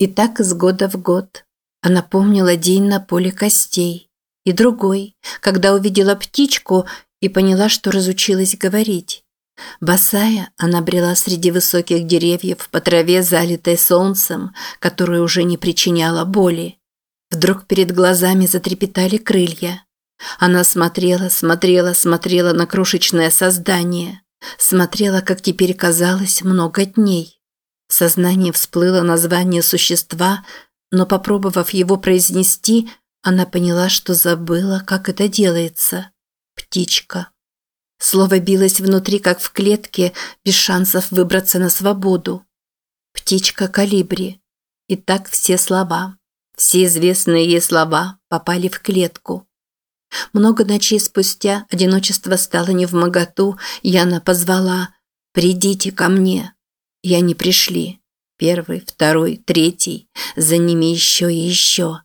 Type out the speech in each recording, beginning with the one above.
И так из года в год. Она помнила день на поле костей. И другой, когда увидела птичку и поняла, что разучилась говорить. Босая, она брела среди высоких деревьев по траве, залитой солнцем, которая уже не причиняла боли. Вдруг перед глазами затрепетали крылья. Она смотрела, смотрела, смотрела на крошечное создание. Смотрела, как теперь казалось, много дней. В сознании всплыло название существа, но, попробовав его произнести, она поняла, что забыла, как это делается. Птичка. Слово билось внутри, как в клетке, без шансов выбраться на свободу. Птичка калибри. И так все слова, все известные ей слова попали в клетку. Много ночей спустя одиночество стало невмоготу, и она позвала «Придите ко мне». И они пришли. Первый, второй, третий, за ними еще и еще.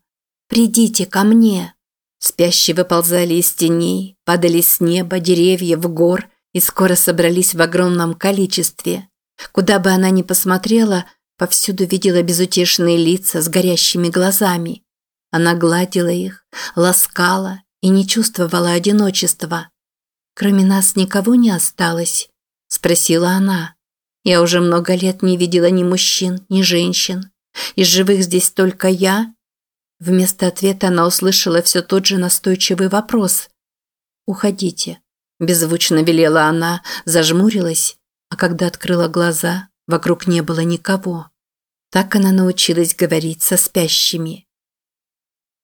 «Придите ко мне». Спящие выползали из теней, падали с неба, деревьев, гор и скоро собрались в огромном количестве. Куда бы она ни посмотрела, повсюду видела безутешные лица с горящими глазами. Она гладила их, ласкала и не чувствовала одиночества. «Кроме нас никого не осталось?» – спросила она. «Я уже много лет не видела ни мужчин, ни женщин. Из живых здесь только я Вместо ответа она услышала все тот же настойчивый вопрос. «Уходите», – беззвучно велела она, зажмурилась, а когда открыла глаза, вокруг не было никого. Так она научилась говорить со спящими.